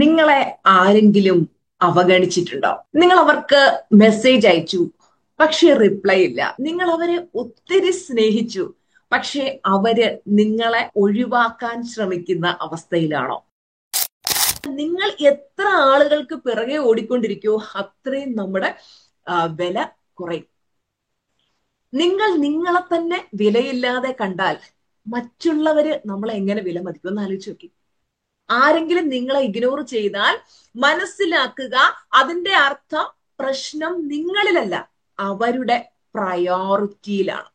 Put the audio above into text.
നിങ്ങളെ ആരെങ്കിലും അവഗണിച്ചിട്ടുണ്ടോ? നിങ്ങൾ അവർക്ക് മെസ്സേജ് അയച്ചു പക്ഷെ റിപ്ലൈ ഇല്ല. നിങ്ങൾ അവരെ ഒത്തിരി സ്നേഹിച്ചു പക്ഷെ അവർ നിങ്ങളെ ഒഴിവാക്കാൻ ശ്രമിക്കുന്ന അവസ്ഥയിലാണോ? നിങ്ങൾ എത്ര ആളുകൾക്ക് പിറകെ ഓടിക്കൊണ്ടിരിക്കുവോ അത്രയും നമ്മുടെ വില കുറയും. നിങ്ങൾ നിങ്ങളെ തന്നെ വിലയില്ലാതെ കണ്ടാൽ മറ്റുള്ളവര് നമ്മളെ എങ്ങനെ വില മതിക്കും ആലോചിച്ച് നോക്കി. ആരെങ്കിലും നിങ്ങളെ ഇഗ്നോർ ചെയ്താൽ മനസ്സിലാക്കുക അതിന്റെ അർത്ഥം പ്രശ്നം നിങ്ങളിലല്ല അവരുടെ പ്രയോറിറ്റിയിലാണ്